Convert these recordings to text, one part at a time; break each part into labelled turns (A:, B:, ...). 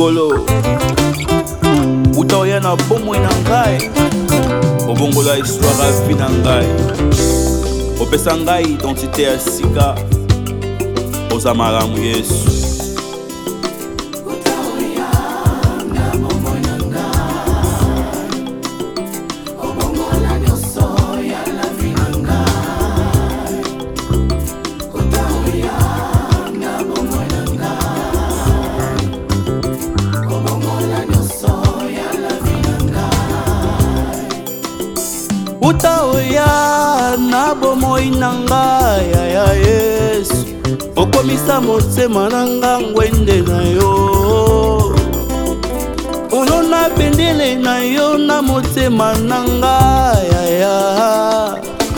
A: likolo utaoya na bomoi na ngai obongola histware ya vi na ngai opesa ngai identité ya sika oza malamu yesu
B: uta oya na bomoi na ngai ya yesu okomisa motema na nga ngwende na yo olona bendele na yo na motema na ngai aya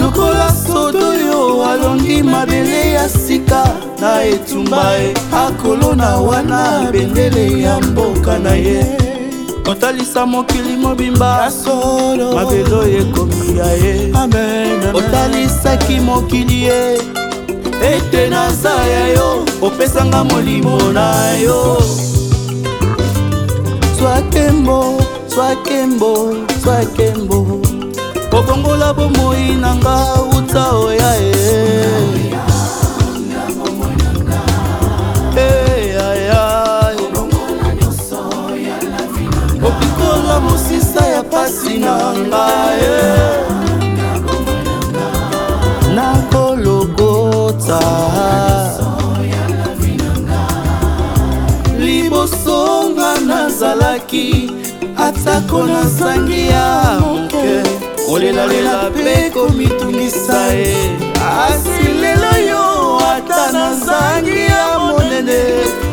B: lokola sodoyo alongi mabele ya sika na etumba ye akolona wana bendele ya mboka na ye kotalisa mokili mobimba mabelo ekomi ya ye otalisaki mokili ye ete naza ya yo opesanga molimo na yo swakembo swakembo swakembo kokongola bomoi na ngau nazalaki atako na nsangi ya moke kolelalela mpe komitungisa ye asi lelo yo ata na nsangi ya monene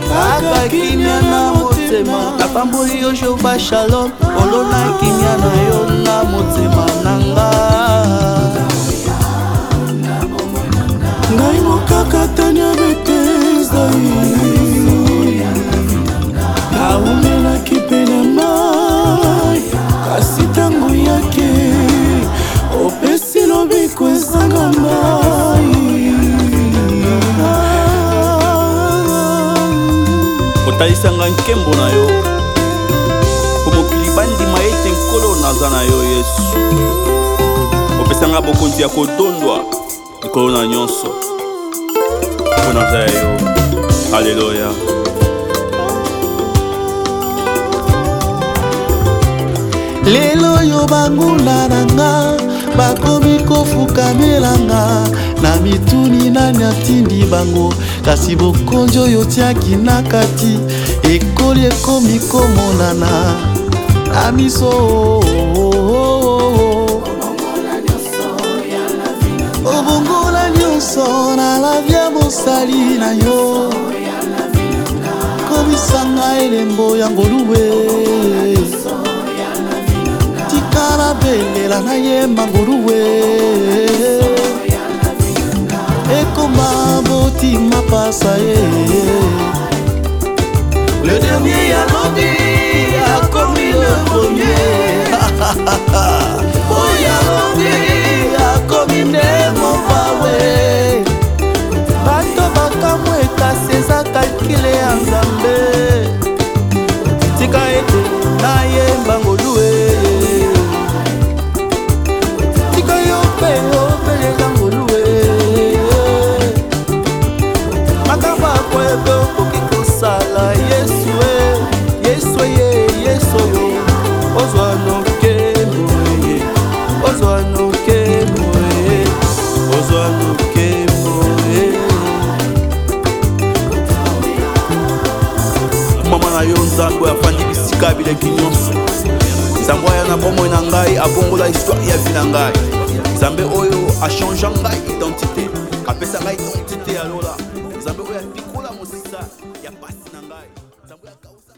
B: kaka kimia na motema napamboli yo joba shalom olona kimia na yo na motema na nga ngai mokaka tani avec
A: talisanga nkembo na yo po mokili bandima ete nkolo naza na yo yesu opesanga bokonzi ya kodondwa likolo na nyonso mpo naza ya yo aleluya
B: lelo oyo banguna na nga bakomi kofukamelanga na mituni nani atindi bango kasi bokonzi oyo otiaki na kati ekoli ekomi komonana na miso obongola nyonso na lavi ya mosali na yo komisanga elembo yango luwe tikala belela na ye mangoluwe ça y est. Le dernier a rendu.
A: ntango yafandi bisika abilaki nyonso nzambe aya na bomoi na ngai abongola histware ya vi na ngai nzambe oyo achangea ngai identité apesa ngai identité ya lola nzambe oyo apikola mosisa ya pasi na ngai nzambe
B: oyo